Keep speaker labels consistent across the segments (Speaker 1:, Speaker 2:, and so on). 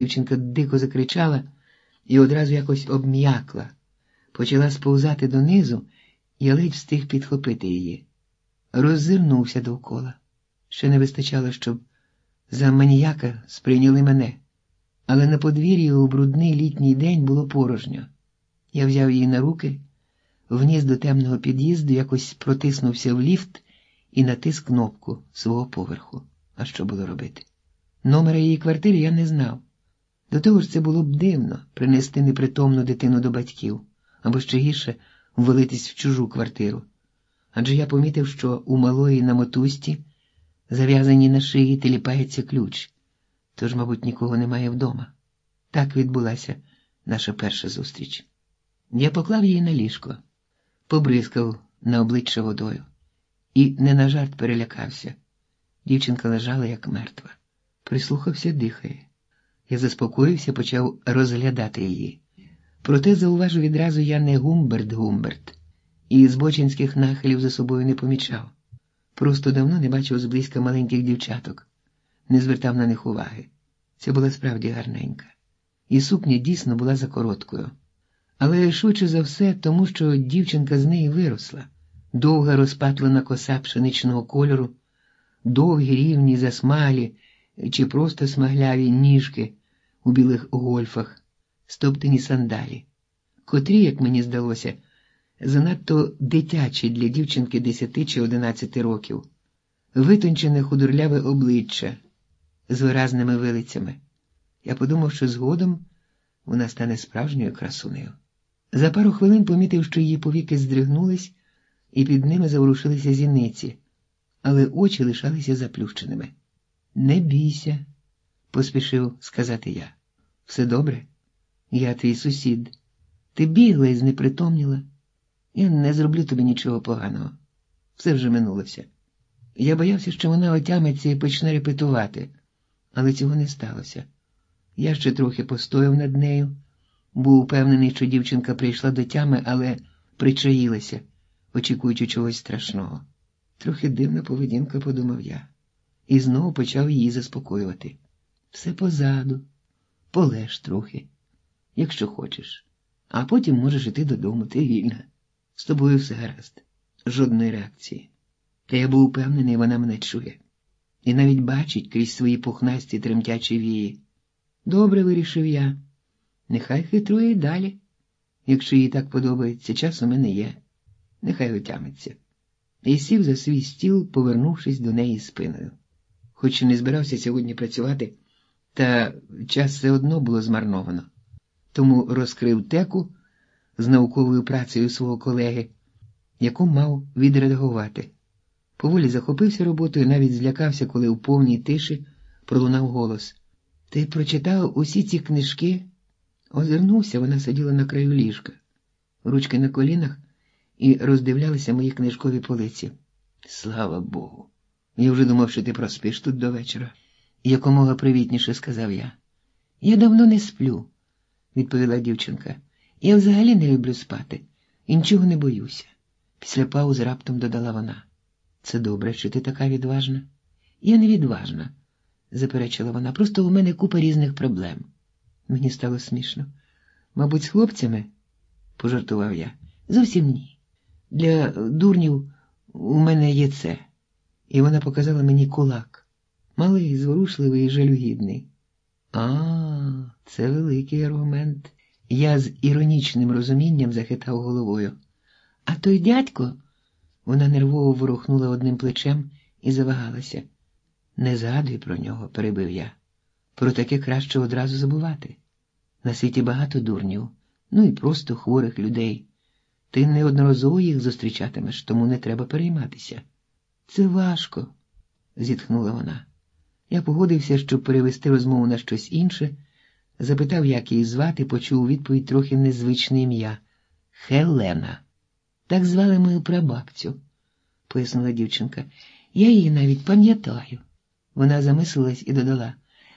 Speaker 1: Дівчинка дико закричала і одразу якось обм'якла, почала сповзати донизу, і ледь встиг підхопити її. Роззирнувся довкола. Ще не вистачало, щоб за маніяка сприйняли мене, але на подвір'ї у брудний літній день було порожньо. Я взяв її на руки, вніс до темного під'їзду, якось протиснувся в ліфт і натис кнопку свого поверху. А що було робити? Номера її квартири я не знав. До того ж, це було б дивно принести непритомну дитину до батьків або ще гірше ввалитись в чужу квартиру. Адже я помітив, що у малої на мотузці, зав'язані на шиї, теліпається ключ, тож, мабуть, нікого немає вдома. Так відбулася наша перша зустріч. Я поклав її на ліжко, побризкав на обличчя водою і не на жарт перелякався. Дівчинка лежала, як мертва. Прислухався, дихає. Я заспокоївся, почав розглядати її. Проте, зауважу відразу, я не Гумберт Гумберт, і збочинських нахилів за собою не помічав. Просто давно не бачив зблизька маленьких дівчаток, не звертав на них уваги. Це була справді гарненька. І сукня дійсно була за короткою. Але швидше за все, тому що дівчинка з неї виросла, довга розпатлена коса пшеничного кольору, довгі рівні засмалі чи просто смагляві ніжки у білих гольфах, стоптані сандалі, котрі, як мені здалося, занадто дитячі для дівчинки 10 чи 11 років, витончене худорляве обличчя з виразними вилицями. Я подумав, що згодом вона стане справжньою красунею. За пару хвилин помітив, що її повіки здригнулись, і під ними заворушилися зіниці, але очі лишалися заплющеними. Не бійся, поспішив сказати я. Все добре? Я твій сусід. Ти бігла і знепритомніла. Я не зроблю тобі нічого поганого. Все вже минулося. Я боявся, що вона отямиться і почне репетувати, але цього не сталося. Я ще трохи постояв над нею, був упевнений, що дівчинка прийшла до тями, але причаїлася, очікуючи чогось страшного. Трохи дивна поведінка, подумав я, і знову почав її заспокоювати. Все позаду, полеж трохи, якщо хочеш, а потім можеш іти додому, ти вільна. З тобою все гаразд, жодної реакції. Та я був упевнений, вона мене чує, і навіть бачить крізь свої пухнасті тремтячі вії. Добре, вирішив я. Нехай хитрує далі. Якщо їй так подобається, час у мене є. Нехай отямиться. І сів за свій стіл, повернувшись до неї спиною. Хоч і не збирався сьогодні працювати, та час все одно було змарновано. Тому розкрив теку з науковою працею свого колеги, яку мав відредагувати. Поволі захопився роботою, навіть злякався, коли в повній тиші пролунав голос. Ти прочитав усі ці книжки? Озирнувся, вона сиділа на краю ліжка, ручки на колінах, і роздивлялися мої книжкові полиці. Слава Богу. Я вже думав, що ти проспиш тут до вечора. Якомога привітніше сказав я. Я давно не сплю, відповіла дівчинка. Я взагалі не люблю спати і нічого не боюся. Після паузи раптом додала вона. Це добре, що ти така відважна. Я не відважна, заперечила вона. Просто у мене купа різних проблем. Мені стало смішно. Мабуть, з хлопцями, пожартував я. Зовсім ні. Для дурнів у мене є це. І вона показала мені кулак. Малий, зворушливий і жалюгідний. А, це великий аргумент. Я з іронічним розумінням захитав головою. А той дядько, вона нервово ворухнула одним плечем і завагалася. Не згадуй про нього, перебив я. Про таке краще одразу забувати. На світі багато дурнів, ну і просто хворих людей. Ти неодноразово їх зустрічатимеш, тому не треба перейматися. Це важко, зітхнула вона. Я погодився, щоб перевести розмову на щось інше, запитав, як її звати, почув у відповідь трохи незвичне ім'я Хелена. Так звали мою прабабцю, пояснила дівчинка. Я її навіть пам'ятаю. Вона замислилась і додала.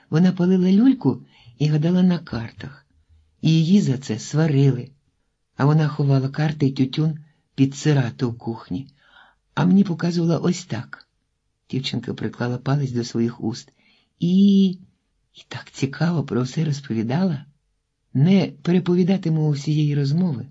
Speaker 1: Вона палила люльку і гадала на картах, і її за це сварили, а вона ховала карти й тютюн під сирату в кухні, а мені показувала ось так. Дівчинка приклала палець до своїх уст. І І так цікаво про все розповідала, не переповідатиму усієї розмови.